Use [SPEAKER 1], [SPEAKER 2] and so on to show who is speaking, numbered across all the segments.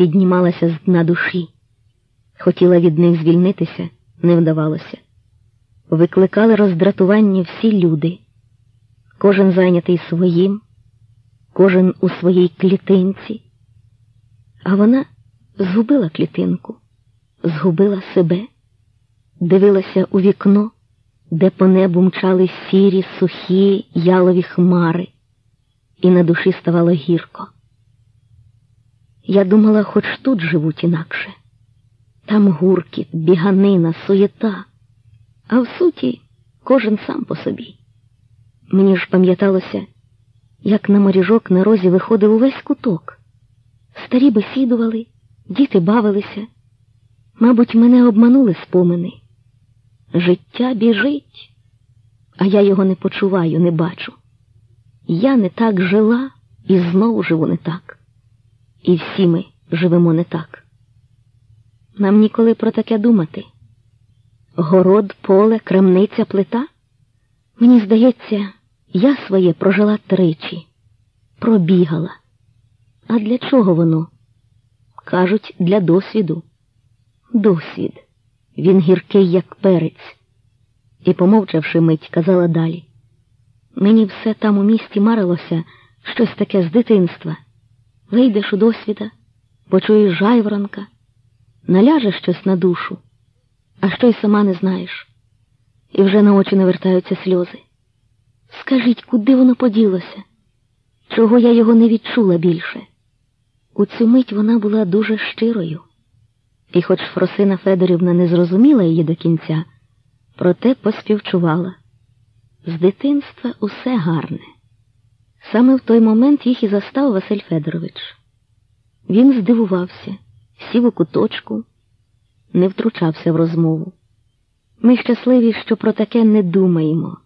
[SPEAKER 1] піднімалася з дна душі. Хотіла від них звільнитися, не вдавалося. Викликали роздратування всі люди, кожен зайнятий своїм, кожен у своїй клітинці, а вона згубила клітинку, згубила себе, дивилася у вікно, де по небу мчали сірі, сухі ялові хмари, і на душі ставало гірко. Я думала, хоч тут живуть інакше. Там гуркіт, біганина, суєта, а в суті кожен сам по собі. Мені ж пам'яталося, як на моріжок на розі виходив увесь куток. Старі бесідували, діти бавилися. Мабуть, мене обманули спомини. Життя біжить, а я його не почуваю, не бачу. Я не так жила і знову живу не так. І всі ми живемо не так. Нам ніколи про таке думати. Город, поле, крамниця, плита. Мені здається, я своє прожила тричі, пробігала. А для чого воно? Кажуть, для досвіду. Досвід. Він гіркий, як перець. І, помовчавши мить, казала далі. Мені все там у місті марилося щось таке з дитинства. Вийдеш у досвіда, почуєш жайворонка, наляже щось на душу, а що й сама не знаєш, і вже на очі не вертаються сльози. Скажіть, куди воно поділося? Чого я його не відчула більше? У цю мить вона була дуже щирою, і, хоч Фросина Федорівна не зрозуміла її до кінця, проте поспівчувала. З дитинства усе гарне. Саме в той момент їх і застав Василь Федорович. Він здивувався, сів у куточку, не втручався в розмову. Ми щасливі, що про таке не думаємо,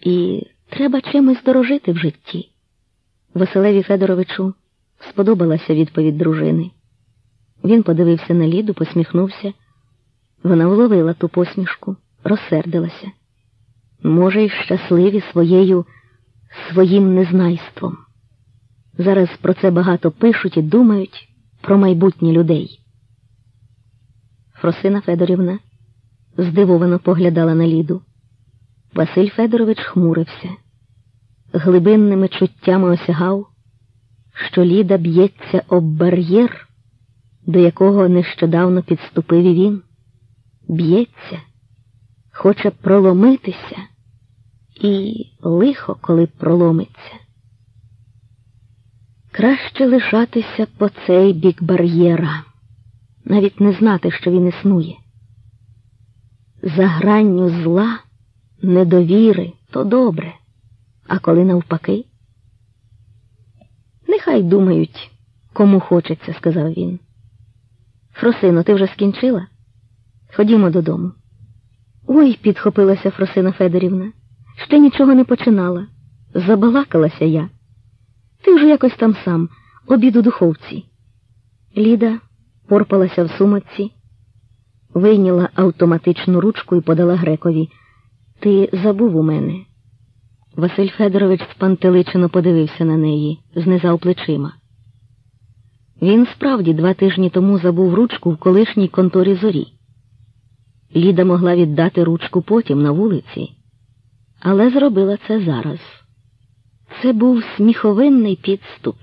[SPEAKER 1] і треба чимось дорожити в житті. Василеві Федоровичу сподобалася відповідь дружини. Він подивився на Ліду, посміхнувся. Вона вловила ту посмішку, розсердилася. Може, й щасливі своєю своїм незнайством. Зараз про це багато пишуть і думають про майбутнє людей. Фросина Федорівна здивовано поглядала на Ліду. Василь Федорович хмурився, глибинними чуттями осягав, що Ліда б'ється об бар'єр, до якого нещодавно підступив і він. Б'ється, хоче проломитися і лихо, коли проломиться. Краще лишатися по цей бік бар'єра, навіть не знати, що він існує. За гранню зла, недовіри то добре, а коли навпаки. Нехай думають, кому хочеться, сказав він. Фросино, ти вже скінчила? Ходімо додому. Ой, підхопилася Фросина Федорівна. Ще нічого не починала. Забалакалася я. Ти вже якось там сам, обід у духовці. Ліда порпалася в сумочці, вийняла автоматичну ручку і подала грекові. Ти забув у мене. Василь Федорович спантеличено подивився на неї, знизав плечима. Він справді два тижні тому забув ручку в колишній конторі зорі. Ліда могла віддати ручку потім на вулиці але зробила це зараз. Це був сміховинний підступ,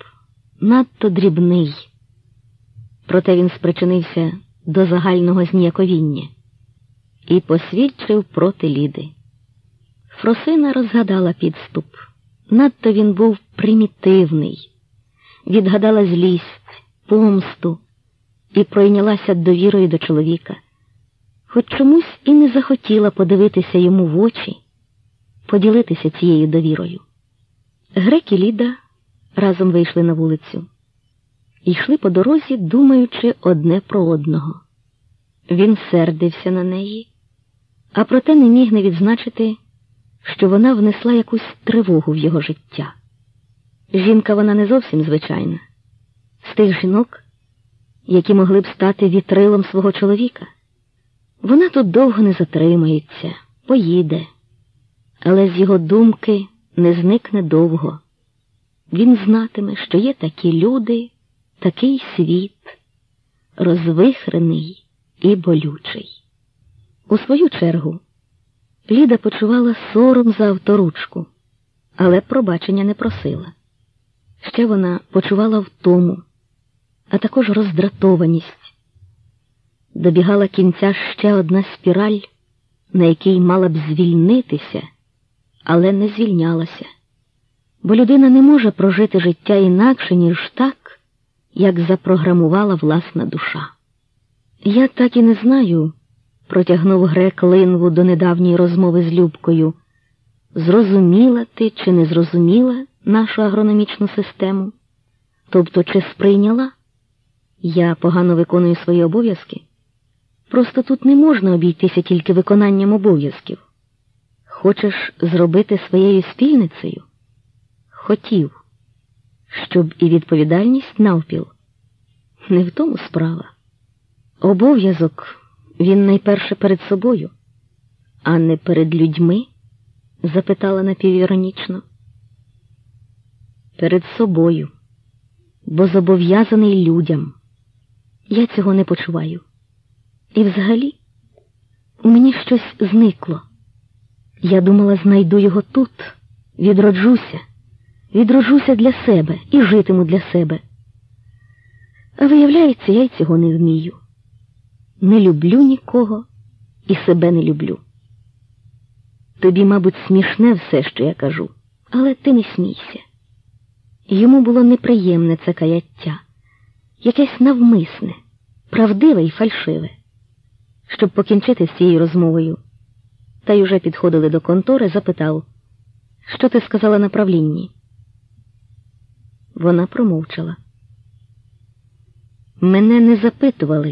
[SPEAKER 1] надто дрібний. Проте він спричинився до загального зніяковіння і посвідчив проти Ліди. Фросина розгадала підступ. Надто він був примітивний, відгадала злість, помсту і пройнялася довірою до чоловіка, хоч чомусь і не захотіла подивитися йому в очі поділитися цією довірою. Грек і Ліда разом вийшли на вулицю і йшли по дорозі, думаючи одне про одного. Він сердився на неї, а проте не міг не відзначити, що вона внесла якусь тривогу в його життя. Жінка вона не зовсім звичайна, з тих жінок, які могли б стати вітрилом свого чоловіка. Вона тут довго не затримається, поїде але з його думки не зникне довго. Він знатиме, що є такі люди, такий світ. розвихрений і болючий. У свою чергу Ліда почувала сором за авторучку, але пробачення не просила. Ще вона почувала втому, а також роздратованість. Добігала кінця ще одна спіраль, на якій мала б звільнитися, але не звільнялася, бо людина не може прожити життя інакше, ніж так, як запрограмувала власна душа. Я так і не знаю, протягнув грек Линву до недавньої розмови з Любкою. Зрозуміла ти чи не зрозуміла нашу агрономічну систему? Тобто, чи сприйняла? Я погано виконую свої обов'язки? Просто тут не можна обійтися тільки виконанням обов'язків. Хочеш зробити своєю спільницею? Хотів, щоб і відповідальність навпіл. Не в тому справа. Обов'язок він найперше перед собою, а не перед людьми? запитала напівіронічно. Перед собою, бо зобов'язаний людям. Я цього не почуваю. І взагалі у мені щось зникло. Я думала, знайду його тут, відроджуся, відроджуся для себе і житиму для себе. А виявляється, я й цього не вмію. Не люблю нікого і себе не люблю. Тобі, мабуть, смішне все, що я кажу, але ти не смійся. Йому було неприємне це каяття, якесь навмисне, правдиве і фальшиве. Щоб покінчити з цією розмовою, та й уже підходили до контори, запитав, що ти сказала на правлінні? Вона промовчала. Мене не запитували,